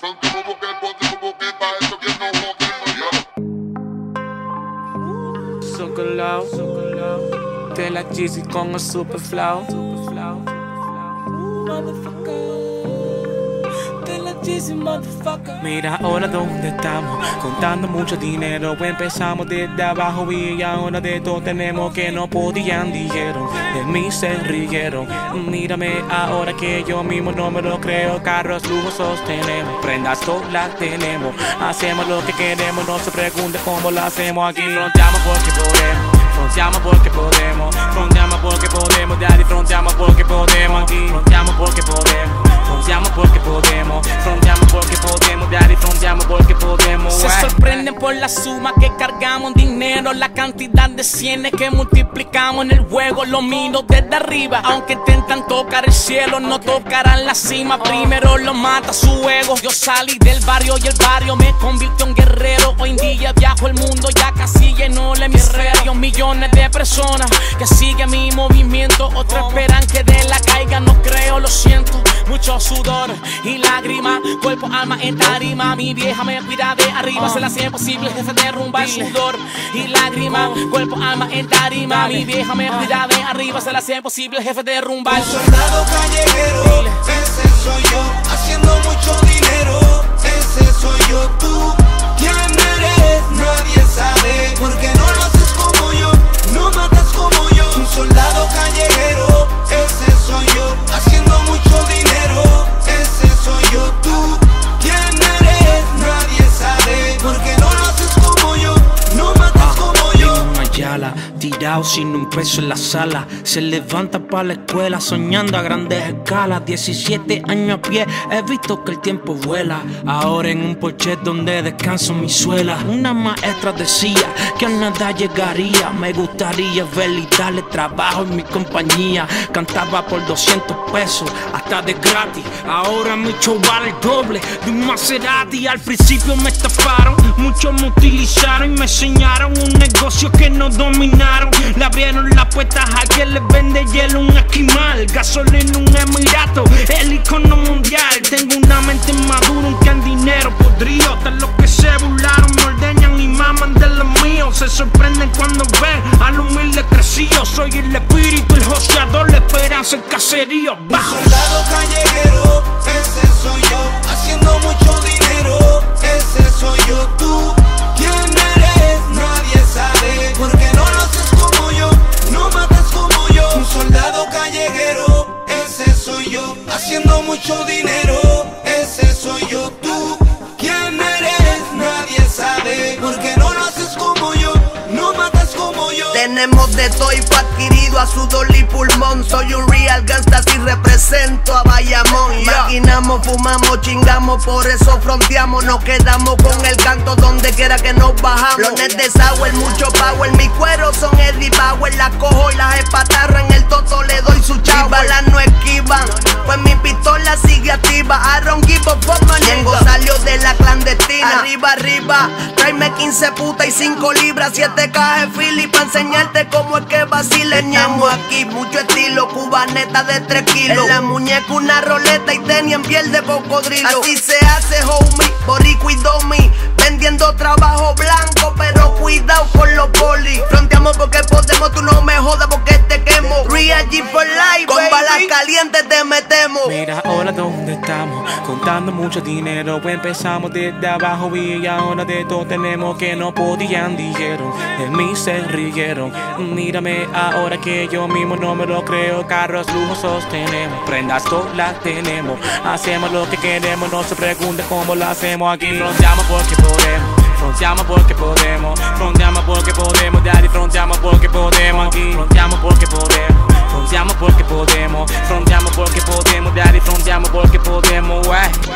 Fronteamos porque podemos, porque para eso que no jodemos ya. Socolao, de la Jeezy con el super flow. Mira ahora dónde estamos, contando mucho dinero. Empezamos desde abajo y ahora de todo tenemos que no podían, dijeron. De mí se rieron. Mírame ahora que yo mismo no me lo creo. Carros lujosos tenemos, prendas todas las tenemos. Hacemos lo que queremos, no se pregunte cómo lo hacemos aquí. Fronteamos porque podemos. Fronteamos porque podemos, fronteamos porque podemos, daddy, fronteamos porque podemos aquí, fronteamos porque podemos, la suma que cargamos dinero, la cantidad de cienes que multiplicamos en el juego, lo miro desde arriba, aunque intentan tocar el cielo, no tocarán la cima, primero lo mata su ego. Yo salí del barrio y el barrio me convirtió en guerrero, hoy en día viajo el mundo, ya casi llenó el hemisferio, millones de personas que siguen mi movimiento. Otros esperan que de la caiga, no creo, lo siento. Mucho sudor y lágrimas, cuerpo, alma en tarima. Mi vieja me cuida de arriba, se la hace posible, jefe derrumba el sudor y lágrimas, cuerpo, alma en tarima. Mi vieja me cuida de arriba, se la hace posible, jefe derrumba el soldado callejero, ese soy yo, haciendo mucho dinero, ese soy yo, Tirado sin un peso en la sala. Se levanta para la escuela soñando a grandes escalas. 17 años a pie, he visto que el tiempo vuela. Ahora en un porche donde descanso mi suela. Una maestra decía que a nada llegaría. Me gustaría verle y darle trabajo en mi compañía. Cantaba por 200 pesos, hasta de gratis. Ahora mi show vale el doble de un Maserati. Al principio me estafaron, muchos me utilizaron y me enseñaron un negocio que no dominaron. Le abrieron las puertas a quien les vende hielo un esquimal. Gasolina un emirato, el icono mundial. Tengo una mente madura, un can dinero podrido. Hasta los que se burlaron me y maman de los míos. Se sorprenden cuando ven al humilde crecido. Soy el espíritu, el joseador, la esperanza, el caserío. Bajo. Soldado callejero, ese soy yo, haciendo mucho dinero, ese soy yo, Tenemos de todo y fue adquirido a sudor y pulmón. Soy un real gangsta si represento a Bayamón. Maquinamos, fumamos, chingamos, por eso fronteamos. Nos quedamos con el canto donde quiera que nos bajamos. Blones de sour, mucho power. Mi cuero son Eddie Bauer. Las cojo y las espatarro en el toto le doy su chavo. balas no esquivan, pues mi pistola sigue activa. I don't give a fuck, clandestina. Arriba, arriba, tráeme 15 putas y 5 libras. 7 cajas de Philly pa' enseñarte cómo es que vacile. Estamos aquí, mucho estilo, cubaneta de 3 kilos. En la muñeca una roleta y tenis en piel de cocodrilo. Así se hace, homie, boricua y domi. Vendiendo trabajo blanco, pero contando mucho dinero. Empezamos desde abajo y ahora de todo tenemos que no podían, dijeron. De mí se rieron. Mírame ahora que yo mismo no me lo creo. Carros lujosos tenemos, prendas todas tenemos. Hacemos lo que queremos, no se pregunte cómo lo hacemos aquí. Fronteamos porque podemos. Frontiamo porque podemos, frontiamo porque podemos, daddy, frontiamo porque podemos aquí, frontiamo porque podemos. Frontiamo porque podemos, frontiamo porque podemos, daddy, frontiamo porque podemos, wey.